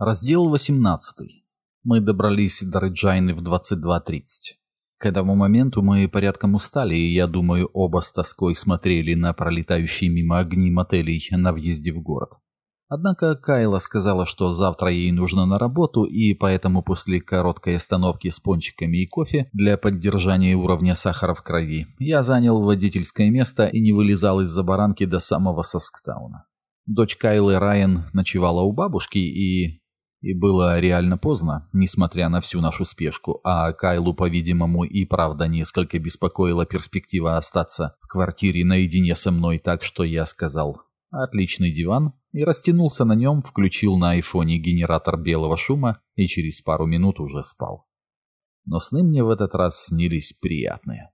Раздел 18. Мы добрались до Реджайны в 22.30. К этому моменту мы порядком устали, и, я думаю, оба с тоской смотрели на пролетающие мимо огни мотелей на въезде в город. Однако Кайла сказала, что завтра ей нужно на работу, и поэтому после короткой остановки с пончиками и кофе для поддержания уровня сахара в крови я занял водительское место и не вылезал из-за баранки до самого Сасктауна. Дочь Кайлы Райан ночевала у бабушки, и и было реально поздно, несмотря на всю нашу спешку, а Кайлу, по-видимому, и правда несколько беспокоила перспектива остаться в квартире наедине со мной, так что я сказал «Отличный диван» и растянулся на нем, включил на айфоне генератор белого шума и через пару минут уже спал. Но сны мне в этот раз снились приятные.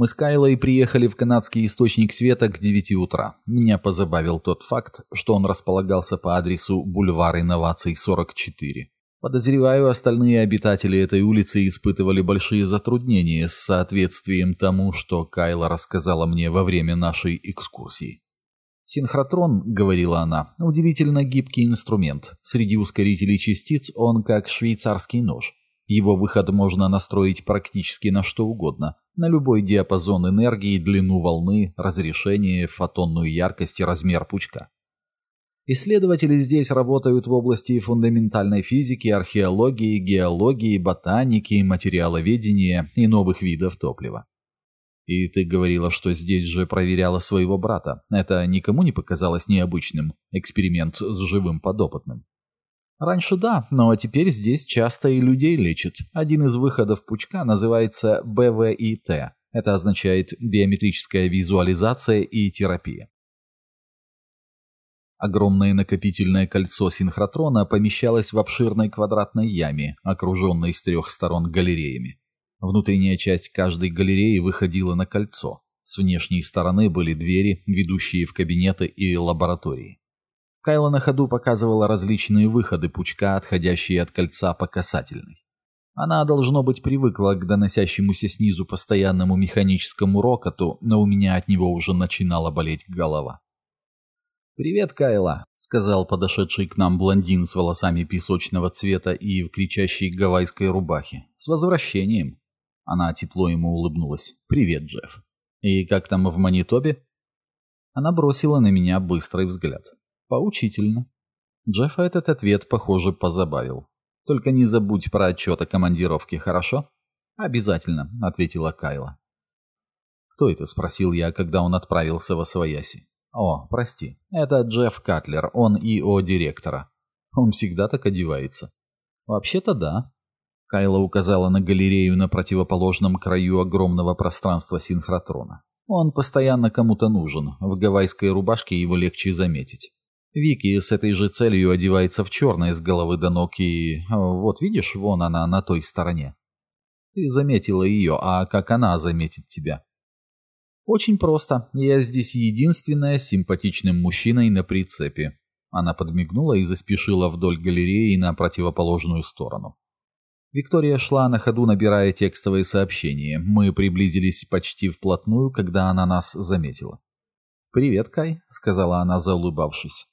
Мы с Кайлой приехали в канадский источник света к 9 утра. Меня позабавил тот факт, что он располагался по адресу бульвар инноваций 44. Подозреваю, остальные обитатели этой улицы испытывали большие затруднения с соответствием тому, что Кайла рассказала мне во время нашей экскурсии. «Синхротрон», — говорила она, — «удивительно гибкий инструмент. Среди ускорителей частиц он как швейцарский нож. Его выход можно настроить практически на что угодно, на любой диапазон энергии, длину волны, разрешение, фотонную яркость и размер пучка. Исследователи здесь работают в области фундаментальной физики, археологии, геологии, ботаники, материаловедения и новых видов топлива. И ты говорила, что здесь же проверяла своего брата. Это никому не показалось необычным, эксперимент с живым подопытным? Раньше да, но теперь здесь часто и людей лечат. Один из выходов пучка называется БВИТ. Это означает биометрическая визуализация и терапия. Огромное накопительное кольцо синхротрона помещалось в обширной квадратной яме, окруженной с трех сторон галереями. Внутренняя часть каждой галереи выходила на кольцо. С внешней стороны были двери, ведущие в кабинеты и лаборатории. Кайла на ходу показывала различные выходы пучка, отходящие от кольца по касательной. Она, должно быть, привыкла к доносящемуся снизу постоянному механическому рокоту, но у меня от него уже начинала болеть голова. «Привет, Кайла», — сказал подошедший к нам блондин с волосами песочного цвета и в кричащей гавайской рубахе. «С возвращением!» Она тепло ему улыбнулась. «Привет, Джефф». «И как там в Манитобе?» Она бросила на меня быстрый взгляд. Поучительно. Джеффа этот ответ, похоже, позабавил. Только не забудь про отчет о командировке, хорошо? Обязательно, ответила Кайла. Кто это? спросил я, когда он отправился во свояси. О, прости. Это Джефф Катлер, он ИО директора. Он всегда так одевается. Вообще-то да. Кайла указала на галерею на противоположном краю огромного пространства синхротрона. Он постоянно кому-то нужен. В гавайской рубашке его легче заметить. Вики с этой же целью одевается в черное с головы до ног и... Вот видишь, вон она на той стороне. Ты заметила ее, а как она заметит тебя? Очень просто. Я здесь единственная с симпатичным мужчиной на прицепе. Она подмигнула и заспешила вдоль галереи на противоположную сторону. Виктория шла на ходу, набирая текстовые сообщения. Мы приблизились почти вплотную, когда она нас заметила. «Привет, Кай», — сказала она, заулыбавшись.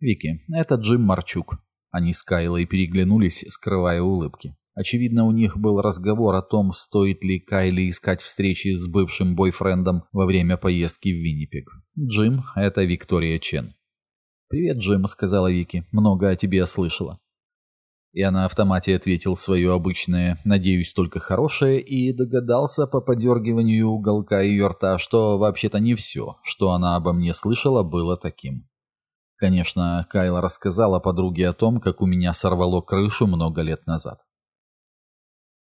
«Вики, это Джим Марчук». Они с Кайлой переглянулись, скрывая улыбки. Очевидно, у них был разговор о том, стоит ли Кайли искать встречи с бывшим бойфрендом во время поездки в Виннипег. «Джим, это Виктория Чен». «Привет, Джим», — сказала Вики. «Много о тебе слышала». И на автомате ответил свое обычное «надеюсь, только хорошее» и догадался по подергиванию уголка ее рта, что вообще-то не все, что она обо мне слышала, было таким. Конечно, Кайла рассказала подруге о том, как у меня сорвало крышу много лет назад.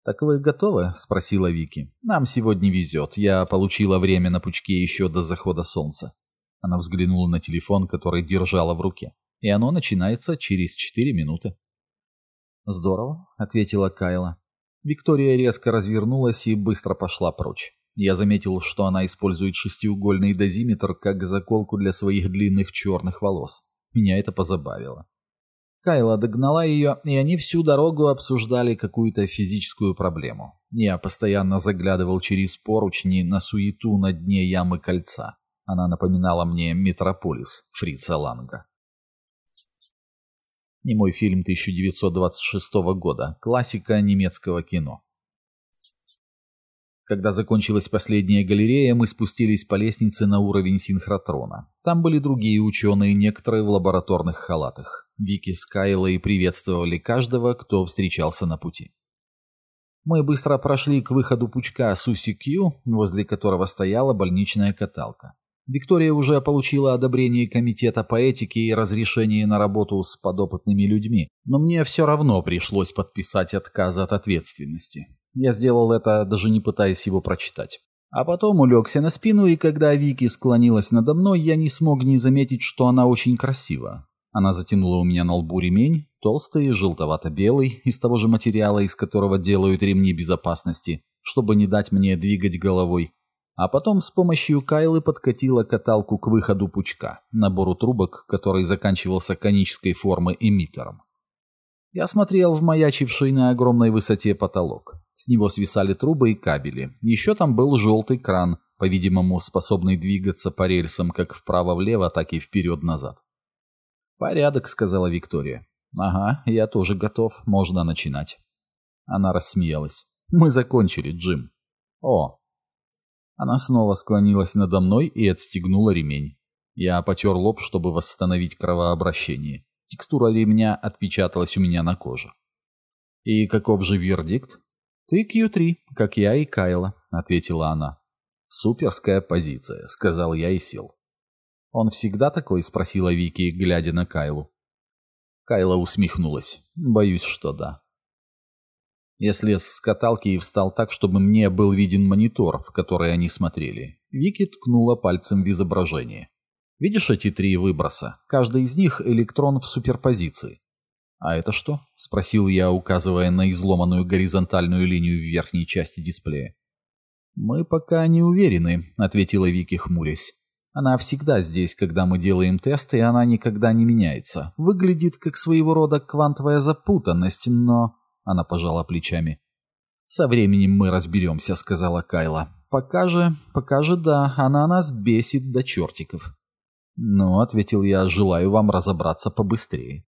«Так вы готовы?» – спросила Вики. «Нам сегодня везет. Я получила время на пучке еще до захода солнца». Она взглянула на телефон, который держала в руке. «И оно начинается через четыре минуты». «Здорово», – ответила Кайла. Виктория резко развернулась и быстро пошла прочь. Я заметил, что она использует шестиугольный дозиметр как заколку для своих длинных черных волос. Меня это позабавило. Кайла догнала ее, и они всю дорогу обсуждали какую-то физическую проблему. Я постоянно заглядывал через поручни на суету на дне ямы кольца. Она напоминала мне метрополис Фрица Ланга. Немой фильм 1926 года, классика немецкого кино. Когда закончилась последняя галерея, мы спустились по лестнице на уровень синхротрона. Там были другие ученые, некоторые в лабораторных халатах. Вики с Кайлой приветствовали каждого, кто встречался на пути. Мы быстро прошли к выходу пучка Суси Кью, возле которого стояла больничная каталка. Виктория уже получила одобрение комитета по этике и разрешение на работу с подопытными людьми, но мне все равно пришлось подписать отказ от ответственности. Я сделал это, даже не пытаясь его прочитать. А потом улегся на спину, и когда Вики склонилась надо мной, я не смог не заметить, что она очень красива. Она затянула у меня на лбу ремень, толстый, желтовато-белый, из того же материала, из которого делают ремни безопасности, чтобы не дать мне двигать головой, а потом с помощью Кайлы подкатила каталку к выходу пучка, набору трубок, который заканчивался конической формы эмиттером. Я смотрел в маячивший на огромной высоте потолок. С него свисали трубы и кабели. Еще там был желтый кран, по-видимому, способный двигаться по рельсам как вправо-влево, так и вперед-назад. «Порядок», — сказала Виктория. «Ага, я тоже готов, можно начинать». Она рассмеялась. «Мы закончили, Джим». «О, она снова склонилась надо мной и отстегнула ремень. Я потер лоб, чтобы восстановить кровообращение. Текстура ремня отпечаталась у меня на коже. «И каков же вердикт?» «Ты Q3, как я и Кайла», — ответила она. «Суперская позиция», — сказал я и сел. «Он всегда такой?» — спросила Вики, глядя на Кайлу. Кайла усмехнулась. «Боюсь, что да». Я слез с каталки и встал так, чтобы мне был виден монитор, в который они смотрели. Вики ткнула пальцем в изображение. «Видишь эти три выброса? Каждый из них электрон в суперпозиции». «А это что?» – спросил я, указывая на изломанную горизонтальную линию в верхней части дисплея. «Мы пока не уверены», – ответила Вики, хмурясь. «Она всегда здесь, когда мы делаем тесты, и она никогда не меняется. Выглядит как своего рода квантовая запутанность, но...» Она пожала плечами. «Со временем мы разберемся», — сказала Кайла. «Пока же, пока же да, она нас бесит до чертиков». «Ну», — ответил я, — «желаю вам разобраться побыстрее».